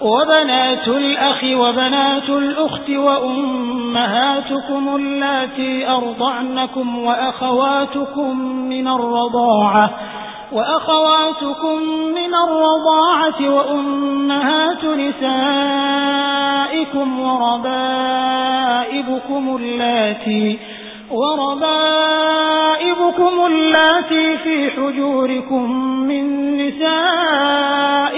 وبنات الأخ وبنات الأخت وأمهاتكم اللاتي أرضعنكم وأخواتكم من الرضاعة وأخواتكم من الرضاعة وأمهات نسائكم وربائبكم اللاتي وربائبكم اللاتي في حجوركم من نسائكم